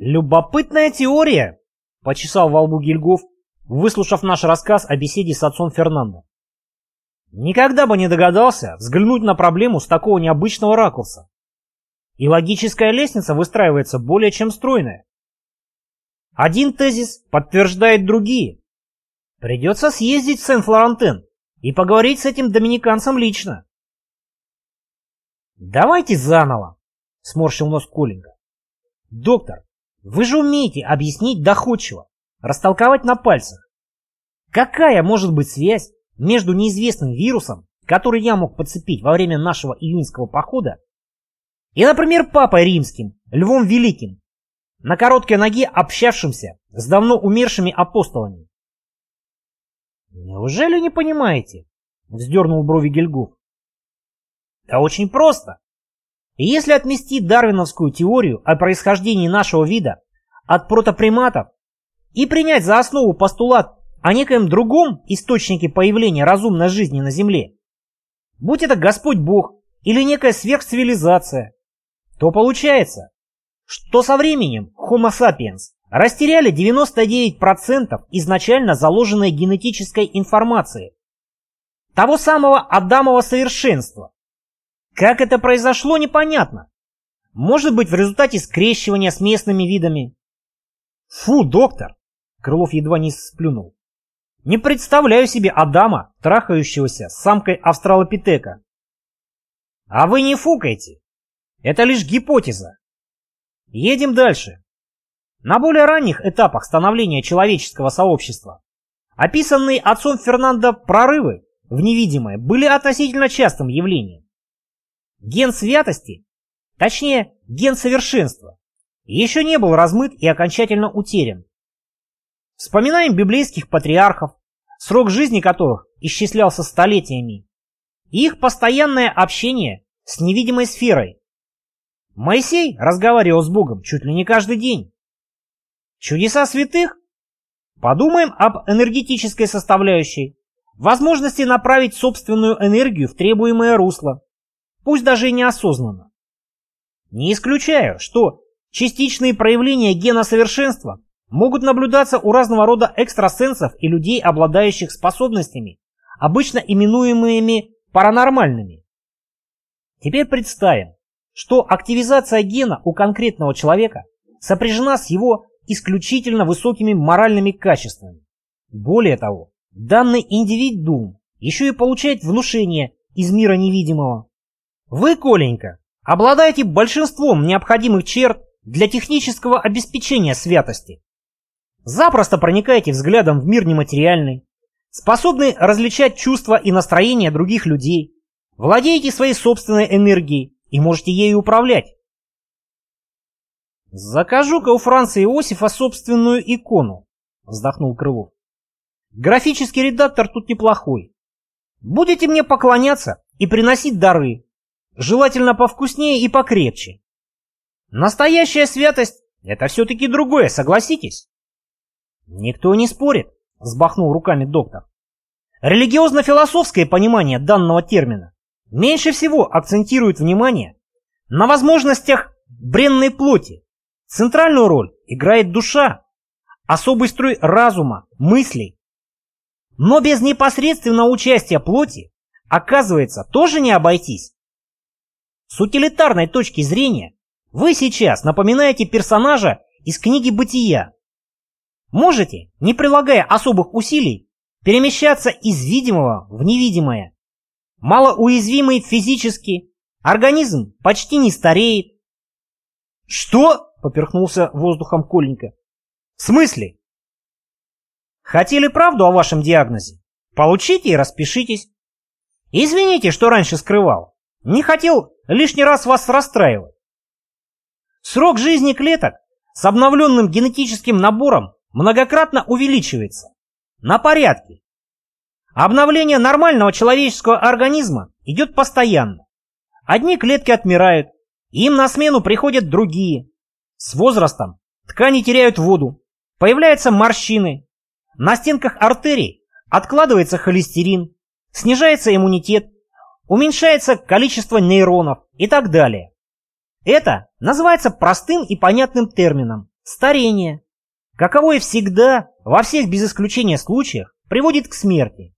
Любопытная теория, почесал во лбу Гильгоф, выслушав наш рассказ о беседе с отцом Фернандо. Никогда бы не догадался взглянуть на проблему с такого необычного ракурса. И логическая лестница выстраивается более чем стройная. Один тезис подтверждает другие. Придется съездить в Сен-Флорентен и поговорить с этим доминиканцем лично. «Давайте заново», — сморщил нос Коленька. «Доктор, вы же умеете объяснить доходчиво, растолковать на пальцах. Какая может быть связь между неизвестным вирусом, который я мог подцепить во время нашего июньского похода, и, например, папой римским, Львом Великим, на короткой ноге общавшимся с давно умершими апостолами? «Неужели не понимаете?» — вздернул брови Гельгоф. «Да очень просто. Если отмести дарвиновскую теорию о происхождении нашего вида от протоприматов и принять за основу постулат о некоем другом источнике появления разумной жизни на Земле, будь это Господь Бог или некая сверхцивилизация, то получается, что со временем Homo sapiens растеряли 99% изначально заложенной генетической информации, того самого Адамова совершенства. Как это произошло, непонятно. Может быть, в результате скрещивания с местными видами. Фу, доктор! Крылов едва не сплюнул. Не представляю себе Адама, трахающегося с самкой австралопитека. А вы не фукайте. Это лишь гипотеза. Едем дальше. На более ранних этапах становления человеческого сообщества описанные отцом Фернандо прорывы в невидимое были относительно частым явлением. Ген святости, точнее ген совершенства, еще не был размыт и окончательно утерян. Вспоминаем библейских патриархов, срок жизни которых исчислялся столетиями, и их постоянное общение с невидимой сферой. Моисей разговаривал с Богом чуть ли не каждый день. Чудеса святых? Подумаем об энергетической составляющей, возможности направить собственную энергию в требуемое русло, пусть даже и неосознанно. Не исключаю, что частичные проявления гена совершенства могут наблюдаться у разного рода экстрасенсов и людей, обладающих способностями, обычно именуемыми паранормальными. Теперь представим, что активизация гена у конкретного человека сопряжена с его исключительно высокими моральными качествами. Более того, данный индивидуум еще и получает внушение из мира невидимого. Вы, Коленька, обладаете большинством необходимых черт для технического обеспечения святости. Запросто проникаете взглядом в мир нематериальный, способны различать чувства и настроения других людей, владеете своей собственной энергией и можете ею управлять. «Закажу-ка у Франца Иосифа собственную икону», — вздохнул Крылов. «Графический редактор тут неплохой. Будете мне поклоняться и приносить дары, желательно повкуснее и покрепче. Настоящая святость — это все-таки другое, согласитесь?» «Никто не спорит», — взбахнул руками доктор. «Религиозно-философское понимание данного термина меньше всего акцентирует внимание на возможностях бренной плоти, Центральную роль играет душа, особый строй разума, мыслей. Но без непосредственного участия плоти, оказывается, тоже не обойтись. С утилитарной точки зрения вы сейчас напоминаете персонажа из книги «Бытия». Можете, не прилагая особых усилий, перемещаться из видимого в невидимое. Малоуязвимый физически, организм почти не стареет. Что? — поперхнулся воздухом Коленька. «В смысле?» «Хотели правду о вашем диагнозе? Получите и распишитесь. Извините, что раньше скрывал. Не хотел лишний раз вас расстраивать. Срок жизни клеток с обновленным генетическим набором многократно увеличивается. На порядке. Обновление нормального человеческого организма идет постоянно. Одни клетки отмирают, им на смену приходят другие. С возрастом ткани теряют воду, появляются морщины, на стенках артерий откладывается холестерин, снижается иммунитет, уменьшается количество нейронов и так далее. Это называется простым и понятным термином старение, каковое всегда, во всех без исключения случаях, приводит к смерти.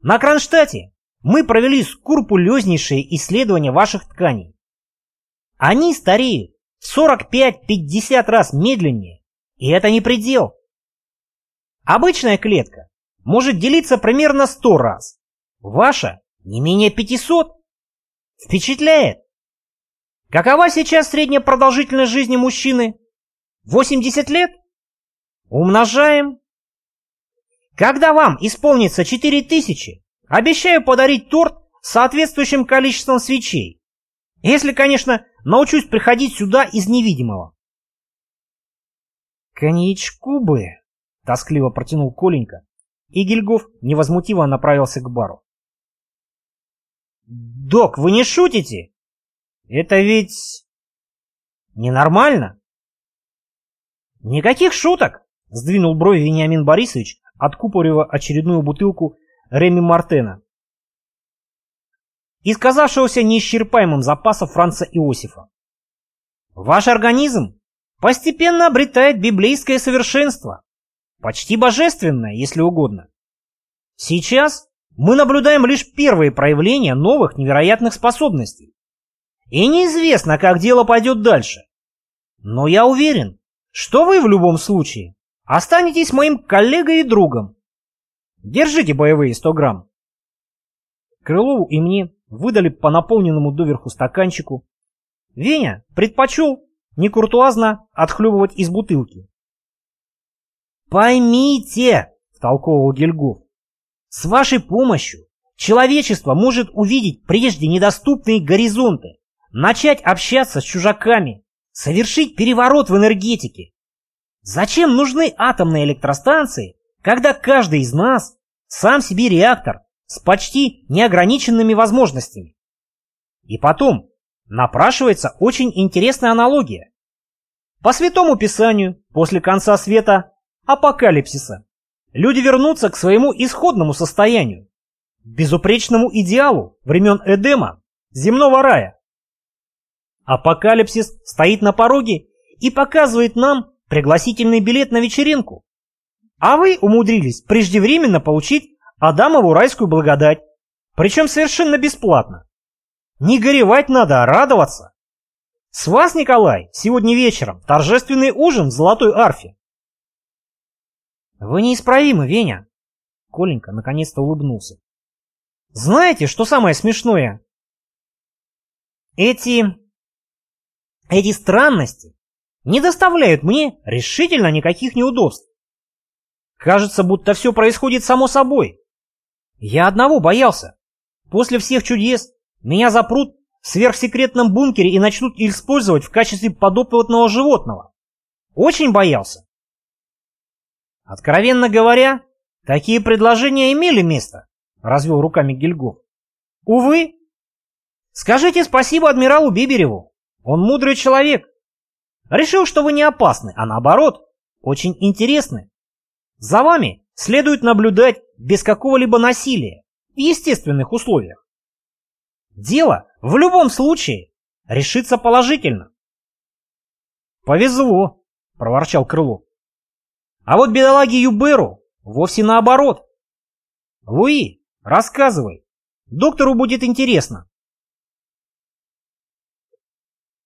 На Кронштадте мы провели скрупулезнейшие исследования ваших тканей. Они стареют в 45-50 раз медленнее, и это не предел. Обычная клетка может делиться примерно 100 раз, ваша не менее 500. Впечатляет. Какова сейчас средняя продолжительность жизни мужчины? 80 лет? Умножаем. Когда вам исполнится 4000, обещаю подарить торт с соответствующим количеством свечей. Если, конечно, научусь приходить сюда из невидимого. «Коньячку бы!» — тоскливо протянул Коленька, и Гильгоф невозмутимо направился к бару. «Док, вы не шутите? Это ведь... ненормально!» «Никаких шуток!» — сдвинул брови Вениамин Борисович, откупорив очередную бутылку Реми Мартена, из казавшегося неисчерпаемым запаса Франца Иосифа. Ваш организм постепенно обретает библейское совершенство, почти божественное, если угодно. Сейчас мы наблюдаем лишь первые проявления новых невероятных способностей. И неизвестно, как дело пойдет дальше. Но я уверен, что вы в любом случае останетесь моим коллегой и другом. Держите боевые 100 грамм. Крылову и мне выдали по наполненному доверху стаканчику. Веня предпочел некуртуазно отхлебывать из бутылки. «Поймите!» — втолковывал Гильгоф. «С вашей помощью человечество может увидеть прежде недоступные горизонты, начать общаться с чужаками, совершить переворот в энергетике. Зачем нужны атомные электростанции, когда каждый из нас сам себе реактор с почти неограниченными возможностями? И потом, напрашивается очень интересная аналогия. По Святому Писанию, после конца света, апокалипсиса, люди вернутся к своему исходному состоянию, безупречному идеалу времен Эдема, земного рая. Апокалипсис стоит на пороге и показывает нам пригласительный билет на вечеринку. А вы умудрились преждевременно получить Адамову райскую благодать, причем совершенно бесплатно. Не горевать надо, а радоваться. С вас, Николай, сегодня вечером торжественный ужин в Золотой Арфе. Вы неисправимы, Веня. Коленька наконец-то улыбнулся. Знаете, что самое смешное? Эти эти странности не доставляют мне решительно никаких неудобств. Кажется, будто все происходит само собой. Я одного боялся. После всех чудес меня запрут в сверхсекретном бункере и начнут использовать в качестве подопытного животного. Очень боялся. Откровенно говоря, такие предложения имели место, развел руками Гильгоф. Увы. Скажите спасибо адмиралу Бибереву. Он мудрый человек. Решил, что вы не опасны, а наоборот, очень интересны. За вами следует наблюдать без какого-либо насилия, в естественных условиях. Дело в любом случае решится положительно. «Повезло», — проворчал Крылов. «А вот бедолаге Юберу вовсе наоборот. Луи, рассказывай, доктору будет интересно».